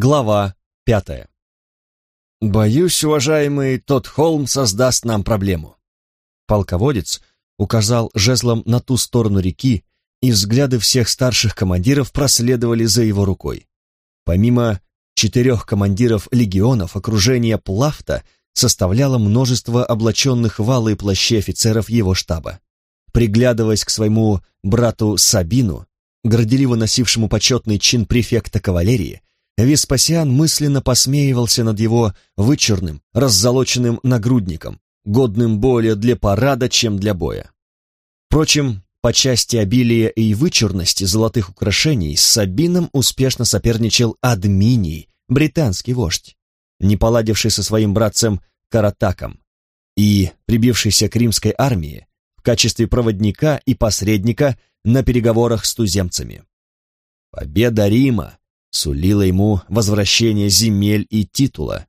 Глава пятая. «Боюсь, уважаемый, тот холм создаст нам проблему». Полководец указал жезлом на ту сторону реки, и взгляды всех старших командиров проследовали за его рукой. Помимо четырех командиров легионов, окружение Плафта составляло множество облаченных в алые плащи офицеров его штаба. Приглядываясь к своему брату Сабину, горделиво носившему почетный чин префекта кавалерии, Веспасиан мысленно посмеивался над его вычурным, раззолоченным нагрудником, годным более для парада, чем для боя. Впрочем, по части обилия и вычурности золотых украшений с Сабином успешно соперничал Админий, британский вождь, не поладивший со своим братцем Каратаком и прибившийся к римской армии в качестве проводника и посредника на переговорах с туземцами. Победа Рима сулила ему возвращение земель и титула,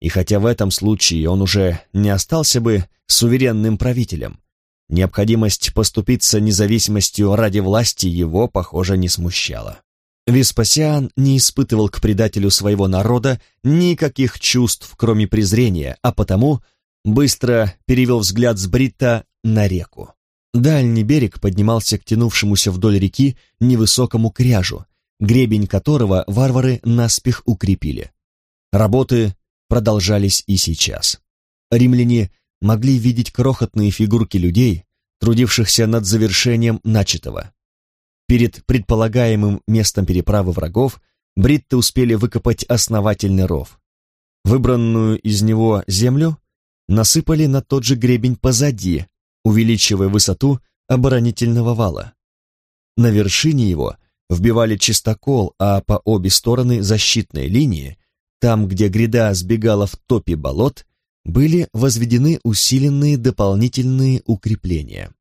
и хотя в этом случае он уже не остался бы суверенным правителем, необходимость поступиться независимостью ради власти его, похоже, не смущала. Веспасиан не испытывал к предателю своего народа никаких чувств, кроме презрения, а потому быстро перевел взгляд с Брита на реку. Дальний берег поднимался к тянувшемуся вдоль реки невысокому кряжу, гребень которого варвары наспех укрепили. Работы продолжались и сейчас. Римляне могли видеть крохотные фигурки людей, трудившихся над завершением начатого. Перед предполагаемым местом переправы врагов бритты успели выкопать основательный ров. Выбранную из него землю насыпали на тот же гребень позади, увеличивая высоту оборонительного вала. На вершине его вбивали чистокол, а по обе стороны защитной линии, там, где гряда сбегала в топе болот, были возведены усиленные дополнительные укрепления.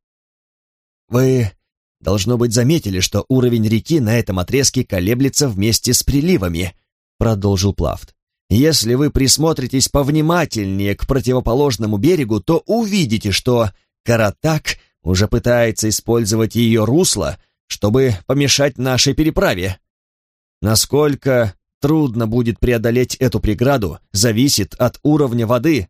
Вы, должно быть, заметили, что уровень реки на этом отрезке колеблется вместе с приливами, продолжил Плафт. Если вы присмотритесь повнимательнее к противоположному берегу, то увидите, что Каратак уже пытается использовать ее русло, чтобы помешать нашей переправе. Насколько трудно будет преодолеть эту преграду, зависит от уровня воды.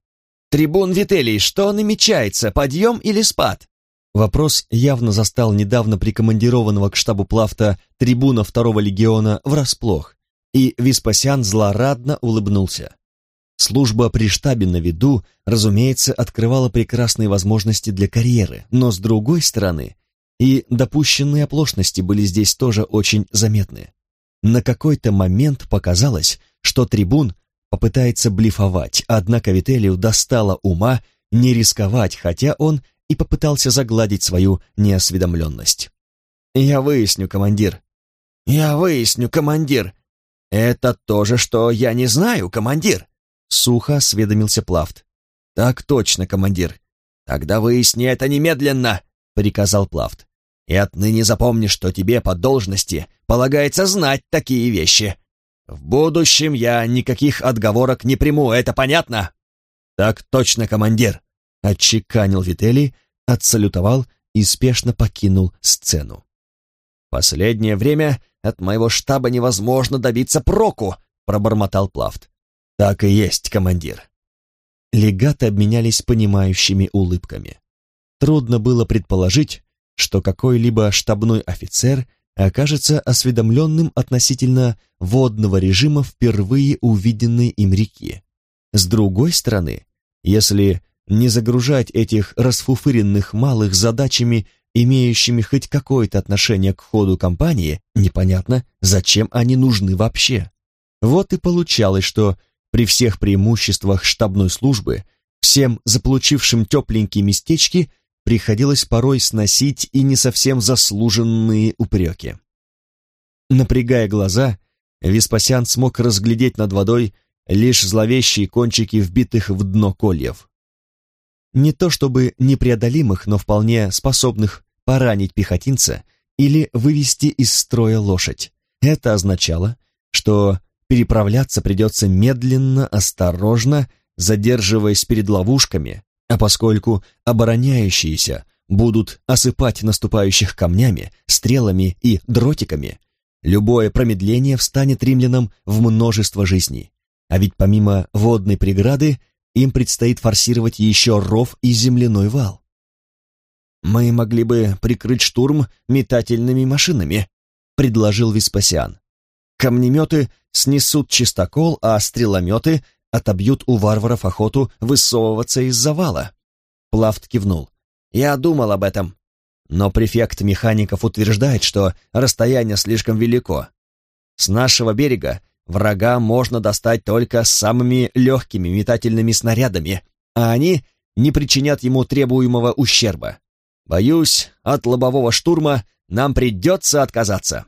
Трибун Вителий, что намечается, подъем или спад? Вопрос явно застал недавно прикомандированного к штабу Плафта трибуна второго легиона врасплох, и Веспасиан злорадно улыбнулся. Служба при штабе на виду, разумеется, открывала прекрасные возможности для карьеры, но с другой стороны, и допущенные оплошности были здесь тоже очень заметны. На какой-то момент показалось, что трибун попытается блефовать, однако Вителию достало ума не рисковать, хотя он и попытался загладить свою неосведомленность. «Я выясню, командир». «Я выясню, командир». «Это то же, что я не знаю, командир», — сухо осведомился Плафт. «Так точно, командир. Тогда выясни это немедленно», — приказал Плафт. «И отныне запомни, что тебе по должности полагается знать такие вещи. В будущем я никаких отговорок не приму, это понятно?» «Так точно, командир», — отчеканил Вителий, отсалютовал и спешно покинул сцену. «Последнее время от моего штаба невозможно добиться проку», — пробормотал Плафт. «Так и есть, командир». Легаты обменялись понимающими улыбками. Трудно было предположить, что какой-либо штабной офицер окажется осведомленным относительно водного режима впервые увиденной им реки. С другой стороны, если не загружать этих расфуфыренных малых задачами, имеющими хоть какое-то отношение к ходу кампании, непонятно, зачем они нужны вообще. Вот и получалось, что при всех преимуществах штабной службы всем заполучившим тепленькие местечки приходилось порой сносить и не совсем заслуженные упреки. Напрягая глаза, Веспасиан смог разглядеть над водой лишь зловещие кончики вбитых в дно кольев. Не то чтобы непреодолимых, но вполне способных поранить пехотинца или вывести из строя лошадь. Это означало, что переправляться придется медленно, осторожно, задерживаясь перед ловушками, а поскольку обороняющиеся будут осыпать наступающих камнями, стрелами и дротиками, любое промедление встанет римлянам в множество жизней. А ведь помимо водной преграды им предстоит форсировать еще ров и земляной вал. «Мы могли бы прикрыть штурм метательными машинами», — предложил Веспасиан. «Камнеметы снесут чистокол, а стрелометы отобьют у варваров охоту высовываться из завала». Плафт кивнул. «Я думал об этом. Но префект механиков утверждает, что расстояние слишком велико. С нашего берега врага можно достать только самыми легкими метательными снарядами, а они не причинят ему требуемого ущерба. Боюсь, от лобового штурма нам придется отказаться.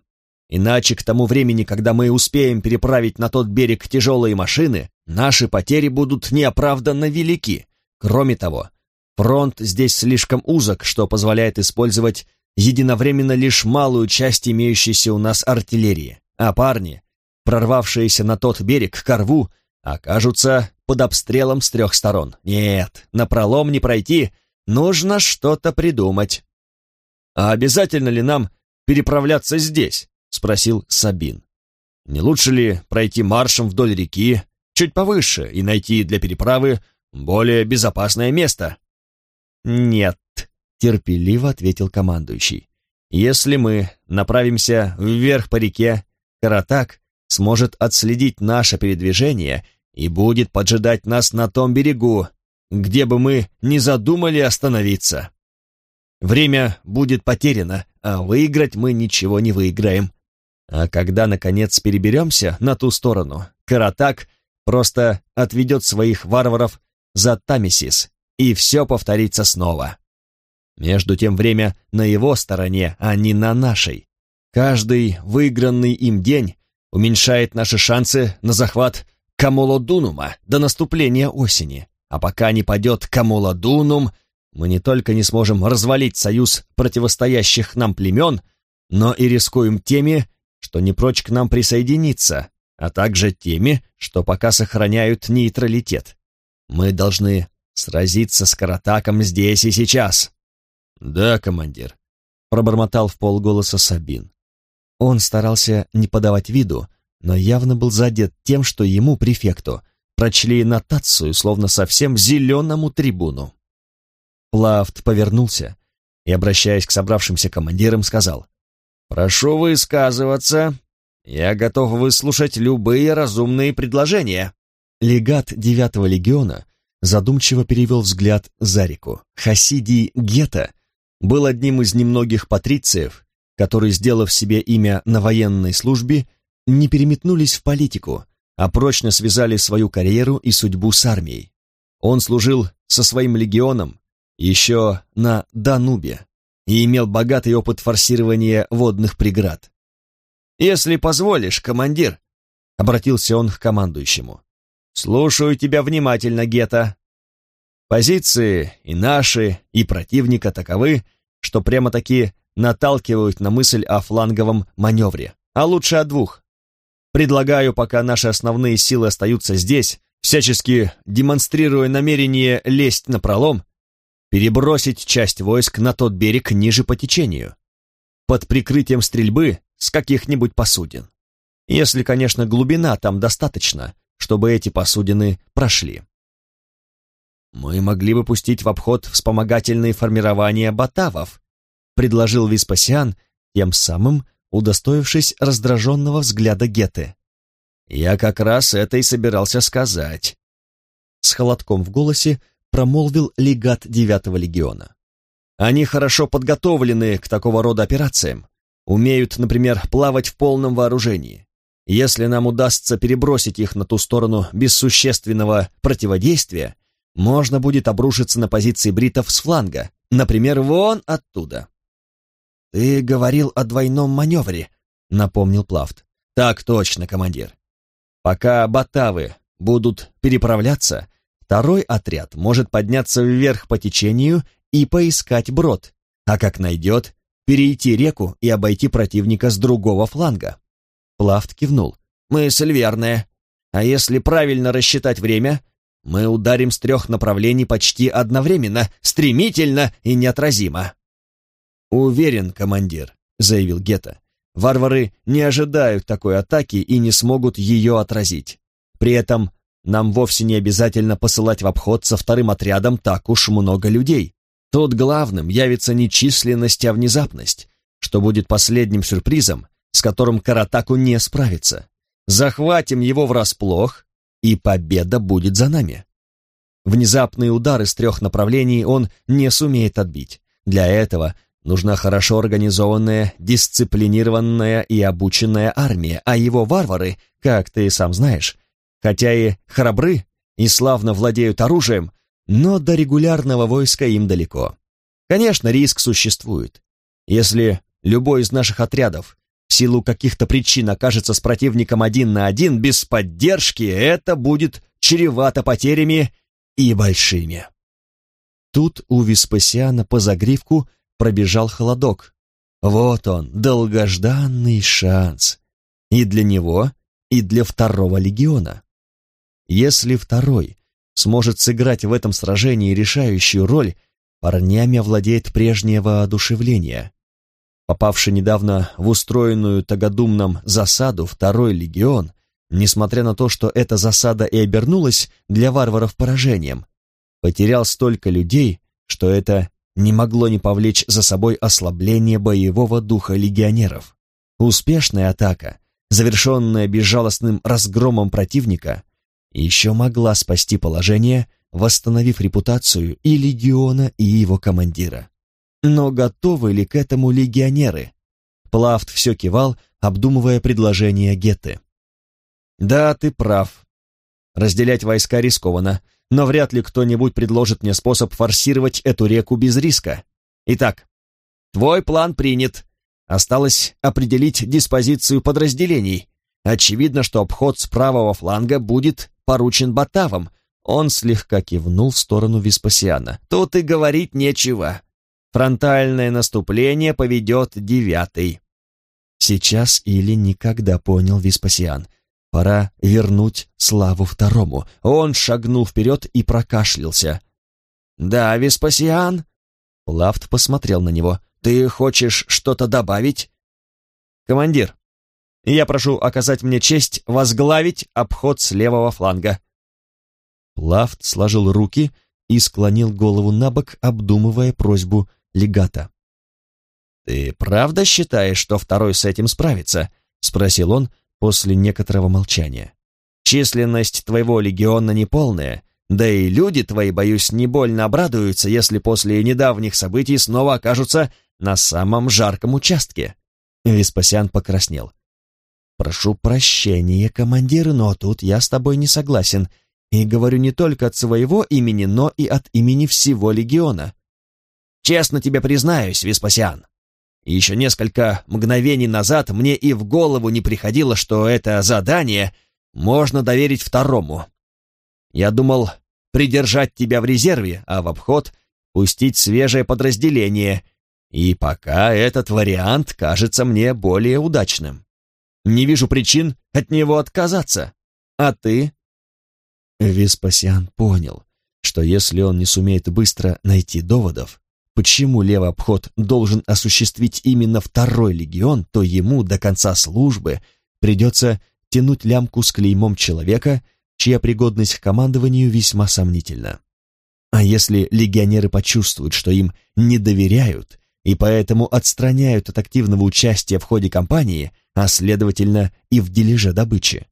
Иначе к тому времени, когда мы успеем переправить на тот берег тяжелые машины, наши потери будут неоправданно велики. Кроме того, фронт здесь слишком узок, что позволяет использовать единовременно лишь малую часть имеющейся у нас артиллерии, а парни прорвавшиеся на тот берег к рву, окажутся под обстрелом с трех сторон. Нет, на пролом не пройти, нужно что-то придумать. «А обязательно ли нам переправляться здесь?» — спросил Сабин. «Не лучше ли пройти маршем вдоль реки, чуть повыше, и найти для переправы более безопасное место?» «Нет», — терпеливо ответил командующий. «Если мы направимся вверх по реке, Каратак сможет отследить наше передвижение и будет поджидать нас на том берегу, где бы мы не задумали остановиться. Время будет потеряно, а выиграть мы ничего не выиграем. А когда, наконец, переберемся на ту сторону, Каратак просто отведет своих варваров за Тамисис, и все повторится снова. Между тем время на его стороне, а не на нашей. Каждый выигранный им день уменьшает наши шансы на захват Камолодунума до наступления осени. А пока не падет Камолодунум, мы не только не сможем развалить союз противостоящих нам племен, но и рискуем теми, что не прочь к нам присоединиться, а также теми, что пока сохраняют нейтралитет. Мы должны сразиться с Каратаком здесь и сейчас. Да, командир, пробормотал в полголоса Сабин. Он старался не подавать виду, но явно был задет тем, что ему, префекту, прочли нотацию, словно совсем зеленому трибуну. Плафт повернулся и, обращаясь к собравшимся командирам, сказал, «Прошу высказываться. Я готов выслушать любые разумные предложения». Легат девятого легиона задумчиво перевел взгляд за реку. Хасидий Гета был одним из немногих патрициев, которые, сделав себе имя на военной службе, не переметнулись в политику, а прочно связали свою карьеру и судьбу с армией. Он служил со своим легионом еще на Данубе и имел богатый опыт форсирования водных преград. «Если позволишь, командир», — обратился он к командующему, — «слушаю тебя внимательно, Гета. Позиции и наши, и противника таковы, что прямо-таки наталкивают на мысль о фланговом маневре, а лучше о двух. Предлагаю, пока наши основные силы остаются здесь, всячески демонстрируя намерение лезть на пролом, перебросить часть войск на тот берег ниже по течению, под прикрытием стрельбы с каких-нибудь посудин. Если, конечно, глубина там достаточно, чтобы эти посудины прошли. Мы могли бы пустить в обход вспомогательные формирования батавов, предложил Веспасиан, тем самым удостоившись раздраженного взгляда Геты. «Я как раз это и собирался сказать», — с холодком в голосе промолвил легат девятого легиона. «Они хорошо подготовлены к такого рода операциям, умеют, например, плавать в полном вооружении. Если нам удастся перебросить их на ту сторону без существенного противодействия, можно будет обрушиться на позиции бритов с фланга, например, вон оттуда. «Ты говорил о двойном маневре», — напомнил Плафт. «Так точно, командир. Пока батавы будут переправляться, второй отряд может подняться вверх по течению и поискать брод, а как найдет, перейти реку и обойти противника с другого фланга». Плафт кивнул. «Мысль верная. А если правильно рассчитать время, мы ударим с трех направлений почти одновременно, стремительно и неотразимо». «Уверен, командир», — заявил Гетта. варвары не ожидают такой атаки и не смогут ее отразить. При этом нам вовсе не обязательно посылать в обход со вторым отрядом так уж много людей. Тут главным явится не численность, а внезапность, что будет последним сюрпризом, с которым Каратаку не справится. Захватим его врасплох, и победа будет за нами. Внезапные удары с трех направлений он не сумеет отбить. Для этого нужна хорошо организованная, дисциплинированная и обученная армия, а его варвары, как ты сам знаешь, хотя и храбры и славно владеют оружием, но до регулярного войска им далеко. Конечно, риск существует. Если любой из наших отрядов в силу каких-то причин окажется с противником один на один, без поддержки, это будет чревато потерями и большими. Тут у Веспасиана по загривку пробежал холодок. Вот он, долгожданный шанс. И для него, и для второго легиона. Если второй сможет сыграть в этом сражении решающую роль, парнями овладеет прежнее воодушевление. Попавший недавно в устроенную Тагодумном засаду второй легион, несмотря на то, что эта засада и обернулась для варваров поражением, потерял столько людей, что это не могло не повлечь за собой ослабление боевого духа легионеров. Успешная атака, завершенная безжалостным разгромом противника, еще могла спасти положение, восстановив репутацию и легиона, и его командира. Но готовы ли к этому легионеры? Плафт все кивал, обдумывая предложение Гетты. «Да, ты прав. Разделять войска рискованно, но вряд ли кто-нибудь предложит мне способ форсировать эту реку без риска. Итак, твой план принят. Осталось определить диспозицию подразделений. Очевидно, что обход с правого фланга будет поручен Батавом. Он слегка кивнул в сторону Веспасиана. Тут и говорить нечего. Фронтальное наступление поведет девятый. Сейчас или никогда понял Веспасиан. Пора вернуть славу второму. Он шагнул вперед и прокашлялся. «Да, Веспасиан?» Лафт посмотрел на него. «Ты хочешь что-то добавить?» «Командир, я прошу оказать мне честь возглавить обход с левого фланга». Лафт сложил руки и склонил голову на бок, обдумывая просьбу легата. «Ты правда считаешь, что второй с этим справится?» — спросил он после некоторого молчания. «Численность твоего легиона неполная, да и люди твои, боюсь, не больно обрадуются, если после недавних событий снова окажутся на самом жарком участке». Веспасиан покраснел. «Прошу прощения, командир, но тут я с тобой не согласен, и говорю не только от своего имени, но и от имени всего легиона. Честно тебе признаюсь, Веспасиан, еще несколько мгновений назад мне и в голову не приходило, что это задание можно доверить второму. Я думал придержать тебя в резерве, а в обход пустить свежее подразделение, и пока этот вариант кажется мне более удачным. Не вижу причин от него отказаться. А ты?» Веспасиан понял, что если он не сумеет быстро найти доводов, почему левый обход должен осуществить именно второй легион, то ему до конца службы придется тянуть лямку с клеймом человека, чья пригодность к командованию весьма сомнительна. А если легионеры почувствуют, что им не доверяют и поэтому отстраняют от активного участия в ходе кампании, а следовательно и в дележе добычи.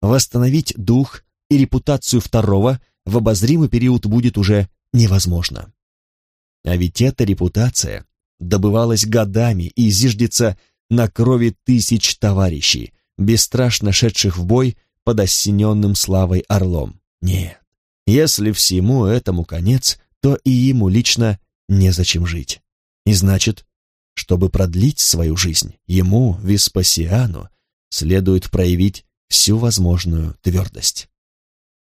Восстановить дух и репутацию второго в обозримый период будет уже невозможно. А ведь эта репутация добывалась годами и зиждется на крови тысяч товарищей, бесстрашно шедших в бой под осененным славой орлом. Нет, если всему этому конец, то и ему лично незачем жить. И значит, чтобы продлить свою жизнь, ему, Веспасиану, следует проявить всю возможную твердость.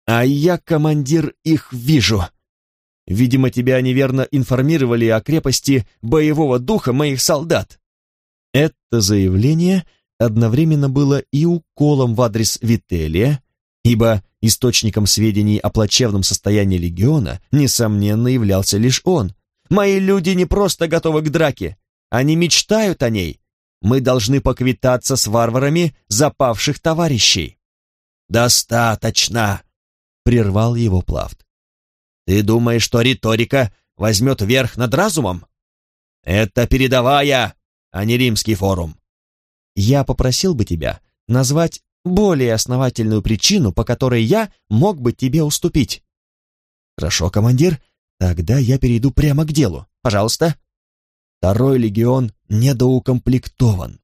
«А я, командир, их вижу!» Видимо, тебя неверно информировали о крепости боевого духа моих солдат. Это заявление одновременно было и уколом в адрес Вителия, ибо источником сведений о плачевном состоянии легиона, несомненно, являлся лишь он. Мои люди не просто готовы к драке, они мечтают о ней. мы должны поквитаться с варварами запавших товарищей». «Достаточно!» — прервал его Плафт. «Ты думаешь, что риторика возьмет верх над разумом? Это передовая, а не римский форум». «Я попросил бы тебя назвать более основательную причину, по которой я мог бы тебе уступить». «Хорошо, командир, тогда я перейду прямо к делу. Пожалуйста». Второй легион недоукомплектован.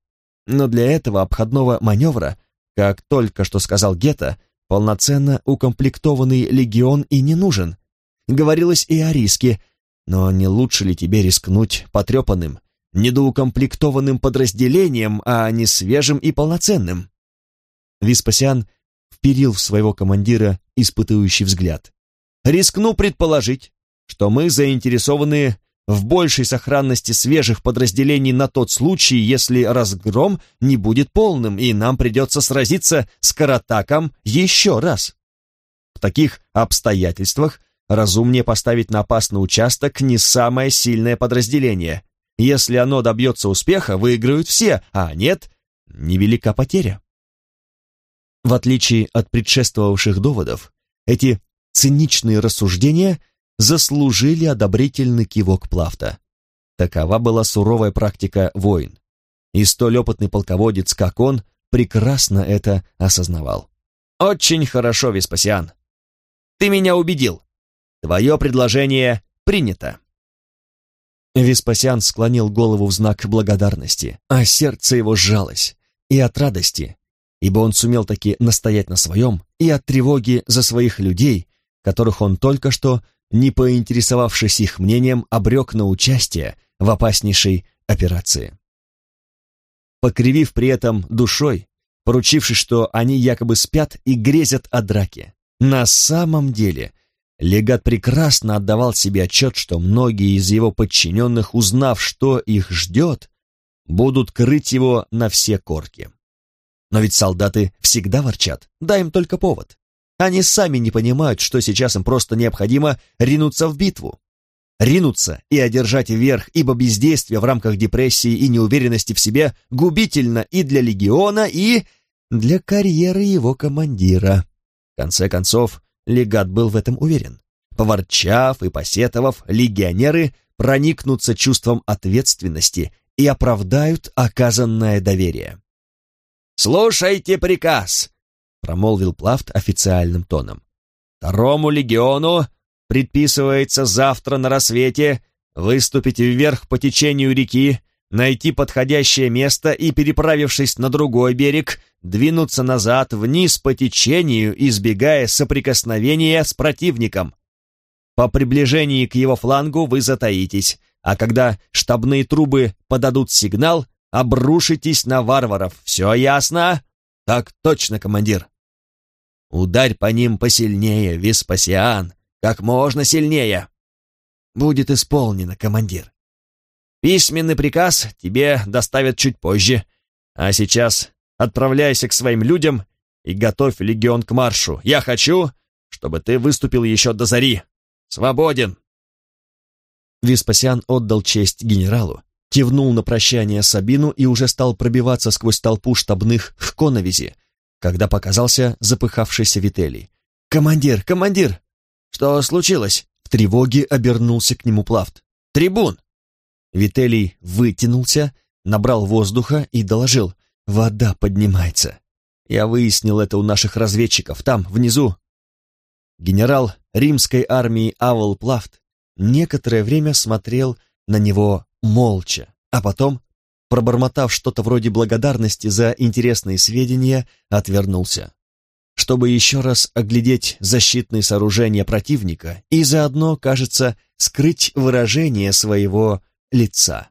Но для этого обходного маневра, как только что сказал Гетта, полноценно укомплектованный легион и не нужен. Говорилось и о риске, но не лучше ли тебе рискнуть потрепанным, недоукомплектованным подразделением, а не свежим и полноценным? Веспасиан вперил в своего командира испытующий взгляд. «Рискну предположить, что мы заинтересованы в большей сохранности свежих подразделений на тот случай, если разгром не будет полным, и нам придется сразиться с Каратаком еще раз. В таких обстоятельствах разумнее поставить на опасный участок не самое сильное подразделение. Если оно добьется успеха, выиграют все, а нет, невелика потеря. В отличие от предшествовавших доводов, эти циничные рассуждения заслужили одобрительный кивок Плафта. Такова была суровая практика войн. И столь опытный полководец, как он, прекрасно это осознавал. «Очень хорошо, Веспасиан. Ты меня убедил. Твое предложение принято». Веспасиан склонил голову в знак благодарности, а сердце его сжалось. И от радости, ибо он сумел таки настоять на своем, и от тревоги за своих людей, которых он только что, не поинтересовавшись их мнением, обрек на участие в опаснейшей операции. Покривив при этом душой, поручившись, что они якобы спят и грезят о драке, на самом деле легат прекрасно отдавал себе отчет, что многие из его подчиненных, узнав, что их ждет, будут крыть его на все корки. Но ведь солдаты всегда ворчат, дай им только повод. Они сами не понимают, что сейчас им просто необходимо ринуться в битву. Ринуться и одержать верх, ибо бездействие в рамках депрессии и неуверенности в себе губительно и для легиона, и для карьеры его командира. В конце концов, легат был в этом уверен. Поворчав и посетовав, легионеры проникнутся чувством ответственности и оправдают оказанное доверие. «Слушайте приказ!» — промолвил Плафт официальным тоном. «Второму легиону предписывается завтра на рассвете выступить вверх по течению реки, найти подходящее место и, переправившись на другой берег, двинуться назад вниз по течению, избегая соприкосновения с противником. По приближении к его флангу вы затаитесь, а когда штабные трубы подадут сигнал, обрушитесь на варваров. Все ясно? Так точно, командир. Ударь по ним посильнее, Веспасиан, как можно сильнее. Будет исполнено, командир. Письменный приказ тебе доставят чуть позже, а сейчас отправляйся к своим людям и готовь легион к маршу. Я хочу, чтобы ты выступил еще до зари. Свободен. Веспасиан отдал честь генералу, кивнул на прощание Сабину и уже стал пробиваться сквозь толпу штабных к коновизе, когда показался запыхавшийся Вителий. «Командир, командир!» «Что случилось?» В тревоге обернулся к нему Плафт. «Трибун!» Вителий вытянулся, набрал воздуха и доложил. «Вода поднимается. Я выяснил это у наших разведчиков, там, внизу». Генерал римской армии Авл Плафт некоторое время смотрел на него молча, а потом, пробормотав что-то вроде благодарности за интересные сведения, отвернулся, чтобы еще раз оглядеть защитные сооружения противника и заодно, кажется, скрыть выражение своего лица.